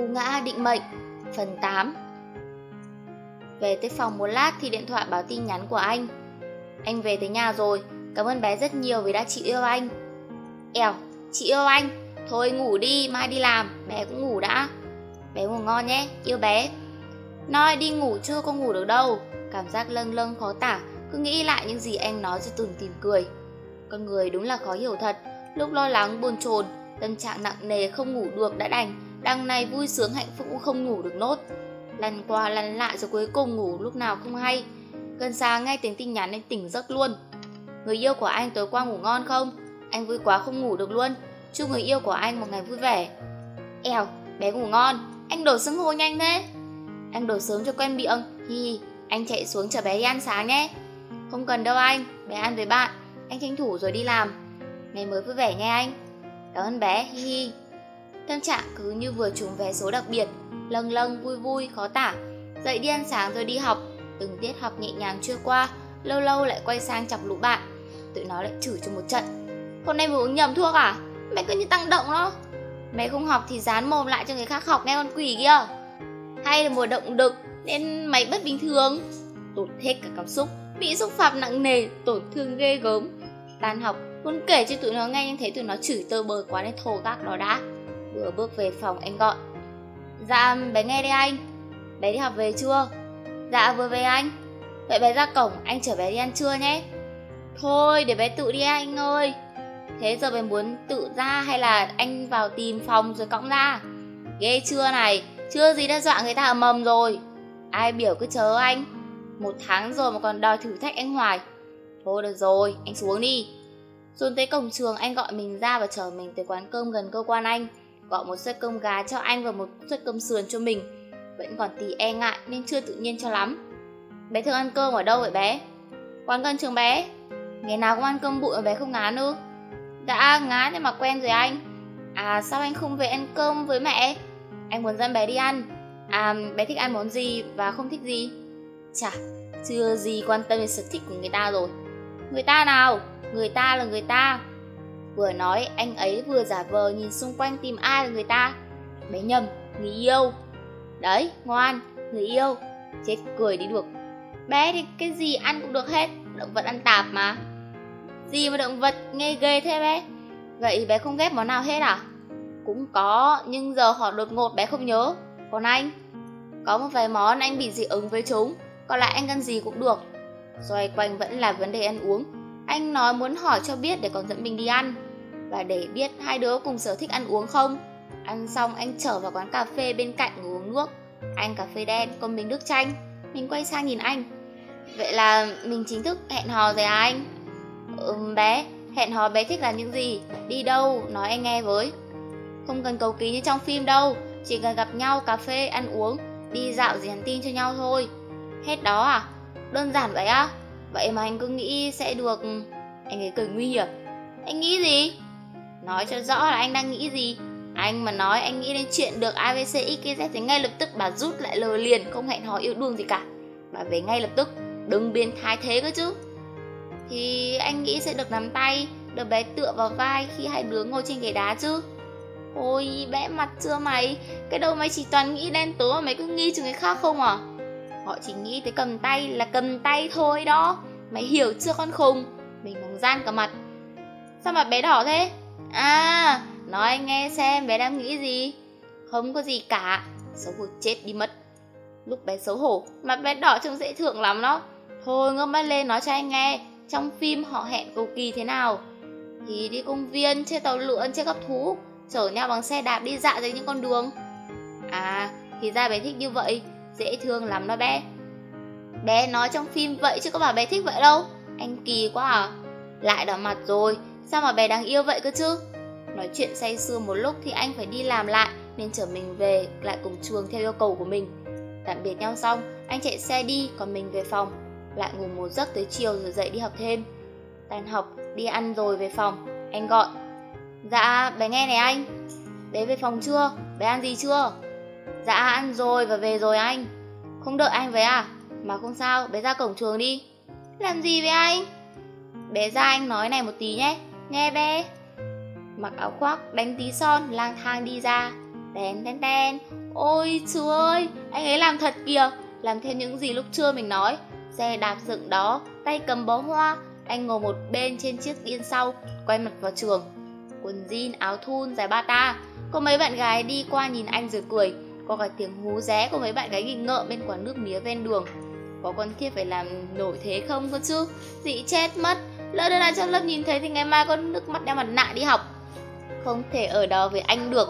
Cú ngã định mệnh. Phần 8 Về tới phòng một lát thì điện thoại báo tin nhắn của anh. Anh về tới nhà rồi. Cảm ơn bé rất nhiều vì đã chị yêu anh. Ẻo, chị yêu anh. Thôi ngủ đi, mai đi làm. Bé cũng ngủ đã. Bé ngủ ngon nhé, yêu bé. Nói đi ngủ chưa có ngủ được đâu. Cảm giác lâng lâng khó tả Cứ nghĩ lại những gì anh nói rồi tủm tìm cười. Con người đúng là khó hiểu thật. Lúc lo lắng buồn chồn Tâm trạng nặng nề không ngủ được đã đành. Đằng này vui sướng hạnh phúc cũng không ngủ được nốt. Lăn qua lăn lại rồi cuối cùng ngủ lúc nào không hay. Gần sáng nghe tiếng tin nhắn nên tỉnh giấc luôn. Người yêu của anh tối qua ngủ ngon không? Anh vui quá không ngủ được luôn. Chúc người yêu của anh một ngày vui vẻ. Eo, bé ngủ ngon. Anh đổ xưng hô nhanh thế. Anh đổ sớm cho quen miệng. Hi hi, anh chạy xuống chở bé đi ăn sáng nhé. Không cần đâu anh, bé ăn với bạn. Anh tranh thủ rồi đi làm. Ngày mới vui vẻ nghe anh. Cảm ơn bé, hi hi. Tâm trạng cứ như vừa trúng vé số đặc biệt. Lâng lâng, vui vui, khó tả. Dậy đi ăn sáng rồi đi học. Từng tiết học nhẹ nhàng chưa qua Lâu lâu lại quay sang chọc lũ bạn. Tụi nó lại chửi cho một trận. Hôm nay vừa uống nhầm thuốc à? Mày cứ như tăng động đó. Mày không học thì dán mồm lại cho người khác học nghe con quỷ kia. Hay là mùa động đực Nên mày bất bình thường. Tụt hết cả cảm xúc Bị xúc phạm nặng nề, tổn thương ghê gớm. Tan học, muốn kể cho tụi nó nghe Nhưng thấy tụi nó chửi tơ bời quá nên thô gác đó đã. Vừa bước về phòng anh gọi. Dạ bé nghe đây anh. Bé đi học về chưa? Dạ vừa về anh. Vậy bé ra cổng, anh chở bé đi ăn trưa nhé. Thôi, để bé tự đi anh ơi. Thế giờ bé muốn tự ra hay là anh vào tìm phòng rồi cõng ra? Ghê chưa này? Chưa gì đã dọa người ta ở mầm rồi. Ai biểu cứ chờ anh. Một tháng rồi mà còn đòi thử thách anh hoài. Thôi được rồi, anh xuống đi. Xuống tới cổng trường, anh gọi mình ra và chở mình tới quán cơm gần cơ quan anh. Gọi một suất cơm gà cho anh và một suất cơm sườn cho mình. Vẫn còn tí e ngại nên chưa tự nhiên cho lắm. Bé thường ăn cơm ở đâu vậy bé? Quán gần trường bé. Ngày nào cũng ăn cơm bụi mà bé không ngán ư? Đã ngán nhưng mà quen rồi anh. À sao anh không về ăn cơm với mẹ? Anh muốn dẫn bé đi ăn. À bé thích ăn món gì và không thích gì? Chả Chưa gì quan tâm đến sở thích của người ta rồi. Người ta nào? Người ta là người ta. Vừa nói, anh ấy vừa giả vờ nhìn xung quanh tìm ai là người ta. Bé nhầm Người yêu. Đấy, ngoan, Người yêu. Chết cười đi được. Bé thì cái gì ăn cũng được hết, Động vật ăn tạp mà. Gì mà động vật nghe ghê thế bé? Vậy bé không ghép món nào hết à? Cũng có, Nhưng giờ họ đột ngột bé không nhớ. Còn anh? Có một vài món anh bị dị ứng với chúng Còn lại anh ăn gì cũng được. Xoay quanh vẫn là vấn đề ăn uống. Anh nói muốn hỏi cho biết để còn dẫn mình đi ăn Và để biết hai đứa cùng sở thích ăn uống không Ăn xong anh trở vào quán cà phê bên cạnh ngồi uống nước Anh cà phê đen còn mình nước chanh Mình quay sang nhìn anh Vậy là mình chính thức hẹn hò rồi à anh? Ừm bé, hẹn hò bé thích là những gì? Đi đâu? Nói anh nghe với Không cần cầu ký như trong phim đâu Chỉ cần gặp nhau cà phê, ăn uống Đi dạo gì nhắn tin cho nhau thôi Hết đó à? Đơn giản vậy á? Vậy mà anh cứ nghĩ sẽ được, Anh ấy cười nguy hiểm. Anh nghĩ gì? Nói cho rõ là anh đang nghĩ gì. Anh mà nói anh nghĩ đến chuyện được ABCX XKZ thì ngay lập tức bà rút lại lời liền, Không hẹn hò yêu đương gì cả. Bà về ngay lập tức, Đừng biến thái thế cơ chứ. Thì anh nghĩ sẽ được nắm tay Được bé tựa vào vai khi hai đứa ngồi trên ghế đá chứ. Ôi, bẽ mặt chưa mày. Cái đầu mày chỉ toàn nghĩ đen tối mà mày cứ nghi cho người khác không à? Họ chỉ nghĩ tới cầm tay là cầm tay thôi đó. Mày hiểu chưa con khùng? Mình bóng gian cả mặt. Sao mặt bé đỏ thế? À nói anh nghe xem bé đang nghĩ gì. Không có gì cả Xấu hổ chết đi mất. Lúc bé xấu hổ Mặt bé đỏ trông dễ thương lắm đó. Thôi ngước mắt lên nói cho anh nghe Trong phim họ hẹn cầu kỳ thế nào? Thì đi công viên, chơi tàu lượn, chơi gấp thú Chở nhau bằng xe đạp đi dạo dưới những con đường. À, thì ra bé thích như vậy. Dễ thương lắm đó bé. Bé nói trong phim vậy chứ có bảo bé thích vậy đâu. Anh kỳ quá à. Lại đỏ mặt rồi. Sao mà bé đáng yêu vậy cơ chứ? Nói chuyện say sưa một lúc thì anh phải đi làm lại Nên chở mình về lại cùng trường theo yêu cầu của mình. Tạm biệt nhau xong Anh chạy xe đi còn mình về phòng. Lại ngủ một giấc tới chiều rồi dậy đi học thêm. Tan học, đi ăn rồi về phòng. Anh gọi Dạ, bé nghe này anh. Bé về phòng chưa? Bé ăn gì chưa? Dạ, ăn rồi và về rồi anh. Không đợi anh với à? Mà không sao, bé ra cổng trường đi. Làm gì với anh? Bé ra anh nói này một tí nhé. Nghe bé. Mặc áo khoác, đánh tí son, lang thang đi ra. Đen đen đen. Ôi chúa ơi, anh ấy làm thật kìa. Làm theo những gì lúc trưa mình nói. Xe đạp dựng đó, tay cầm bó hoa. Anh ngồi một bên trên chiếc yên sau Quay mặt vào trường. Quần jean, áo thun, dài bata Có mấy bạn gái đi qua nhìn anh rồi cười. Có cả tiếng hú ré của mấy bạn gái nghịch ngợm bên quán nước mía ven đường. Có con thiết phải làm nổi thế không cơ chứ? Dị chết mất. Lỡ đơn lại cho lớp nhìn thấy thì ngày mai con nước mắt đeo mặt nạ đi học. Không thể ở đó với anh được.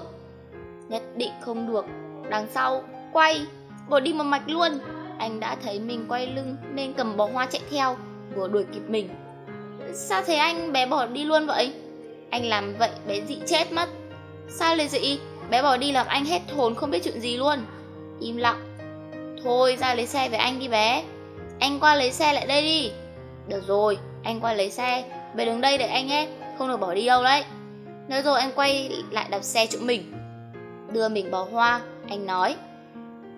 Nhất định không được. Đằng sau, quay, bỏ đi một mạch luôn. Anh đã thấy mình quay lưng nên cầm bó hoa chạy theo. Vừa đuổi kịp mình. Sao thế anh? Bé bỏ đi luôn vậy? Anh làm vậy bé dị chết mất. Sao lại dị Bé bỏ đi làm anh hết hồn, không biết chuyện gì luôn. Im lặng. Thôi, ra lấy xe với anh đi bé. Anh qua lấy xe lại đây đi. Được rồi, anh qua lấy xe. Bé đứng đây để anh nhé. Không được bỏ đi đâu đấy. Nói rồi anh quay lại đạp xe chỗ mình. Đưa mình bó hoa, Anh nói.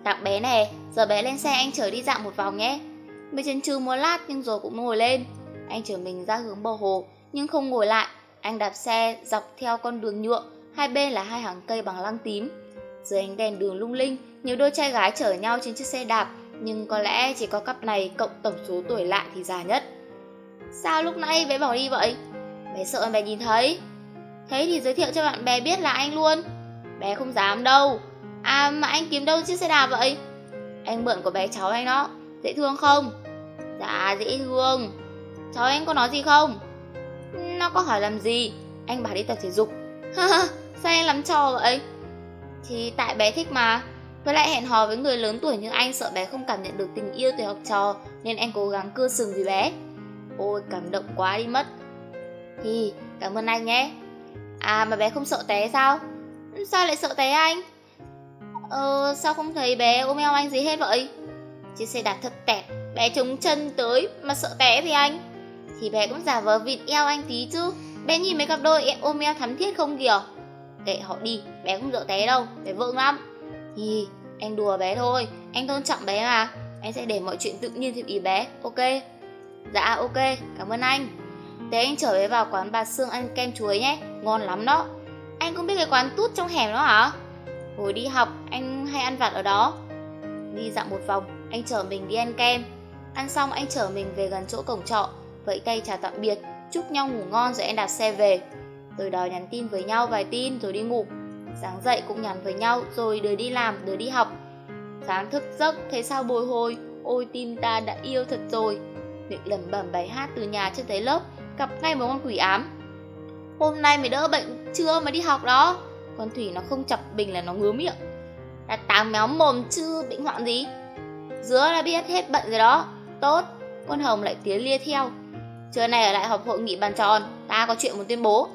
Tặng bé nè, Giờ bé lên xe anh chở đi dạo một vòng nhé. Mới chân trừ một lát nhưng rồi cũng ngồi lên. Anh chở mình ra hướng bờ hồ, Nhưng không ngồi lại. Anh đạp xe dọc theo con đường nhựa. Hai bên là hai hàng cây bằng lăng tím Dưới ánh đèn đường lung linh, Nhiều đôi trai gái chở nhau trên chiếc xe đạp, Nhưng có lẽ chỉ có cặp này cộng tổng số tuổi lại thì già nhất Sao lúc nãy bé bỏ đi vậy? Bé sợ bé nhìn thấy Thế thì giới thiệu cho bạn bè biết là anh luôn Bé không dám đâu À mà anh kiếm đâu chiếc xe đạp vậy? Anh mượn của bé cháu anh đó Dễ thương không? Dạ dễ thương Cháu anh có nói gì không? Nó có hỏi làm gì? Anh bảo đi tập thể dục Sao anh làm trò vậy? Thì tại bé thích mà. Với lại hẹn hò với người lớn tuổi như anh, Sợ bé không cảm nhận được tình yêu từ học trò, Nên anh cố gắng cưa sừng vì bé. Ôi, cảm động quá đi mất. Thì, cảm ơn anh nhé. À mà bé không sợ té sao? Sao lại sợ té anh? Ờ sao không thấy bé ôm eo anh gì hết vậy? Chiếc xe đạp thật tẹt Bé chống chân tới mà sợ té thì anh. Thì bé cũng giả vờ vịt eo anh tí chứ. Bé nhìn mấy cặp đôi ôm eo thắm thiết không kìa. Kệ họ đi Bé không sợ té đâu Bé vững lắm. Thì anh đùa bé thôi Anh tôn trọng bé mà. Anh sẽ để mọi chuyện tự nhiên theo ý bé Ok? Dạ ok, cảm ơn anh. Thế anh trở về vào quán bà Sương ăn kem chuối nhé Ngon lắm đó. Anh cũng biết cái quán tút trong hẻm đó hả? Hồi đi học, anh hay ăn vặt ở đó. Đi dạo một vòng, anh chở mình đi ăn kem. Ăn xong anh chở mình về gần chỗ cổng trọ. Vẫy tay chào tạm biệt Chúc nhau ngủ ngon rồi anh đạp xe về rồi đó nhắn tin với nhau vài tin rồi đi ngủ. Sáng dậy cũng nhắn với nhau Rồi đứa đi làm, đứa đi học. Sáng thức giấc thấy sao bồi hồi? Ôi tim ta đã yêu thật rồi. Miệng lẩm bẩm bài hát từ nhà chưa tới lớp gặp ngay một con quỷ ám. Hôm nay mày đỡ bệnh chưa mà đi học đó? Con thủy nó không chọc bình là nó ngứa miệng. Là tám méo mồm chứ bệnh hoạn gì? Dứa là biết hết bệnh rồi đó. Tốt con hồng lại tiến lia theo. Trưa nay ở lại họp hội nghị bàn tròn ta có chuyện muốn tuyên bố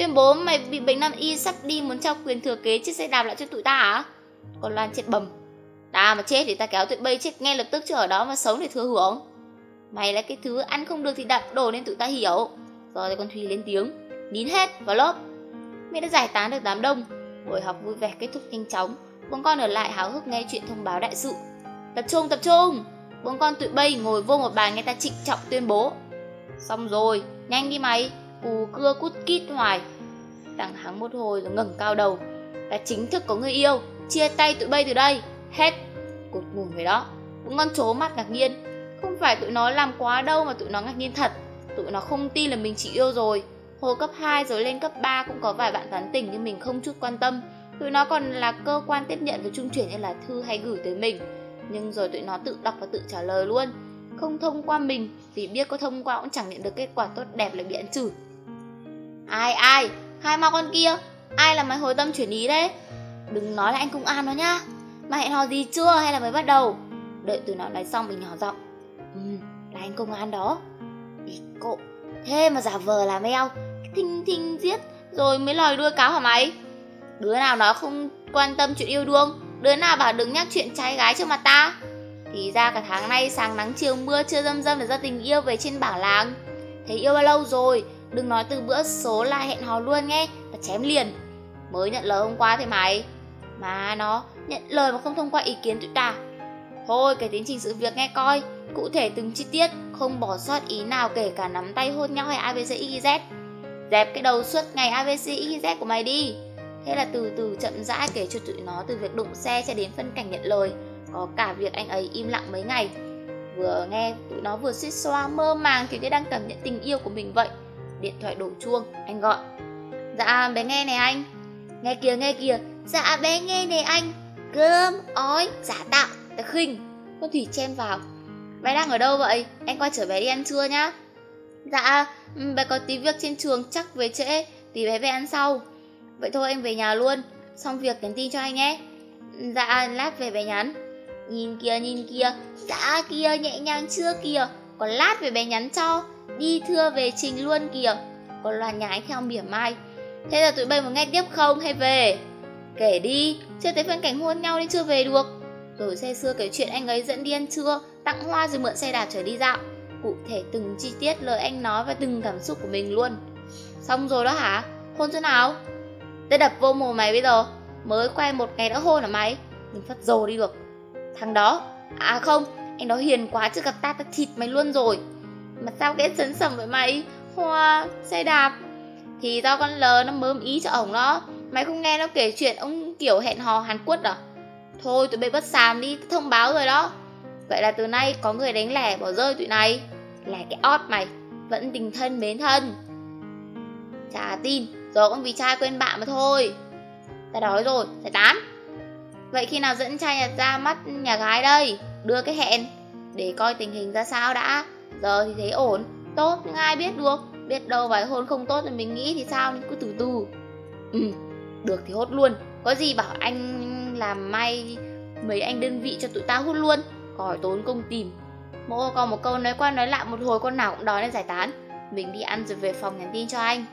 tuyên bố mày bị bệnh nam y sắp đi muốn trao quyền thừa kế chiếc xe đạp lại cho tụi ta hả con loan chết bầm. Ta mà chết thì ta kéo tụi bay chết ngay lập tức chứ ở đó mà sống để thừa hưởng. Mày là cái thứ ăn không được thì đạp đổ nên tụi ta hiểu. Rồi con Thùy lên tiếng, Nín hết vào lớp. Mẹ đã giải tán được đám đông. Buổi học vui vẻ kết thúc nhanh chóng. Bọn con ở lại háo hức nghe chuyện thông báo đại sự. Tập trung tập trung! Bọn con tụi bay ngồi vô một bàn nghe ta trịnh trọng tuyên bố. Xong rồi, Nhanh đi mày. Cù cưa cút kít hoài. Đằng hắng một hồi rồi ngẩng cao đầu. Đã chính thức có người yêu. Chia tay tụi bay từ đây. Hết. Cột ngủn về đó. Cũng ngon chố mắt ngạc nhiên. Không phải tụi nó làm quá đâu mà tụi nó ngạc nhiên thật. Tụi nó không tin là mình chỉ yêu rồi. Hồi cấp 2 rồi lên cấp 3 cũng có vài bạn tán tỉnh nhưng mình không chút quan tâm. Tụi nó còn là cơ quan tiếp nhận và trung chuyển như là thư hay gửi tới mình. Nhưng rồi tụi nó tự đọc và tự trả lời luôn. Không thông qua mình, Vì biết có thông qua cũng chẳng nhận được kết quả tốt đẹp lại bị ăn chửi. Ai ai? Hai ma con kia. Ai là mày hồi tâm chuyển ý đấy? Đừng nói là anh công an đó nhá. Mà hẹn hò gì chưa hay là mới bắt đầu? Đợi tụi nó nói xong mình nhỏ giọng. Ừ, là anh công an đó. Ý cộ Thế mà giả vờ làm eo. Thinh thinh giết Rồi mới lòi đuôi cáo hả mày? Đứa nào nó không quan tâm chuyện yêu đương Đứa nào bảo đừng nhắc chuyện trai gái trước mặt ta? Thì ra cả tháng nay sáng nắng chiều mưa chưa dâm dâm là do tình yêu về trên bảng làng. Thấy yêu bao lâu rồi? Đừng nói từ bữa số là hẹn hò luôn nghe, Là chém liền. Mới nhận lời hôm qua thế mày, Mà nó nhận lời mà không thông qua ý kiến tụi ta. Thôi, kể tiến trình sự việc nghe coi. Cụ thể từng chi tiết, Không bỏ sót ý nào kể cả nắm tay hôn nhau hay ABCXYZ Dẹp cái đầu suốt ngày ABCXYZ của mày đi. Thế là từ từ chậm rãi kể cho tụi nó từ việc đụng xe cho đến phân cảnh nhận lời. Có cả việc anh ấy im lặng mấy ngày. Vừa nghe tụi nó vừa suýt xoa mơ màng thì như đang cảm nhận tình yêu của mình vậy. Điện thoại đổ chuông, anh gọi. Dạ bé nghe này anh. Nghe kìa nghe kìa. Dạ bé nghe này anh. Cơm, ói, giả tạo, tớ khinh Con Thủy chen vào. Bé đang ở đâu vậy? Anh qua chở bé đi ăn trưa nhá. Dạ, ừ, bé có tí việc trên trường chắc về trễ. Tí bé về ăn sau. Vậy thôi em về nhà luôn. Xong việc nhắn tin cho anh nhé. Dạ, lát về bé nhắn. Nhìn kìa, nhìn kìa. Dạ kìa, nhẹ nhàng chưa kìa. Còn lát về bé nhắn cho. Đi thưa về trình luôn kìa. Còn loàn nhái theo mỉa mai. Thế là tụi bay muốn nghe tiếp không hay về? Kể đi, chưa thấy phân cảnh hôn nhau nên chưa về được. Rồi xe xưa kể chuyện anh ấy dẫn đi ăn trưa Tặng hoa rồi mượn xe đạp trở đi dạo. Cụ thể từng chi tiết lời anh nói và từng cảm xúc của mình luôn. Xong rồi đó hả? Hôn chỗ nào? Tớ đập vô mồm mày bây giờ. Mới quay một ngày đã hôn hả mày? Mình phát dồ đi được. Thằng đó? À không, anh đó hiền quá chứ gặp ta ta thịt mày luôn rồi. Mà sao ghét sấn sầm với mày? Hoa, xe đạp. Thì do con lờ nó mớm ý cho ổng đó. Mày không nghe nó kể chuyện ông kiểu hẹn hò Hàn Quốc à? Thôi tụi bay bất sàm đi, thông báo rồi đó. Vậy là từ nay có người đánh lẻ bỏ rơi tụi này. Là cái ót mày Vẫn tình thân mến thân. Chả tin Rồi con vì trai quên bạn mà thôi. Ta đói rồi, giải tán. Vậy khi nào dẫn trai nhặt ra mắt nhà gái đây? Đưa cái hẹn Để coi tình hình ra sao đã. Giờ thì thấy ổn. Tốt, nhưng ai biết được? Biết đâu vài hôn không tốt thì mình nghĩ thì sao nên cứ từ từ. Ừ được thì hốt luôn. Có gì bảo anh làm may Mấy anh đơn vị cho tụi ta hút luôn. Khỏi tốn công tìm. Mỗi còn một câu nói qua nói lại, một hồi con nào cũng đói nên giải tán. Mình đi ăn rồi về phòng nhắn tin cho anh.